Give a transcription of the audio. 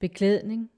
beklædning.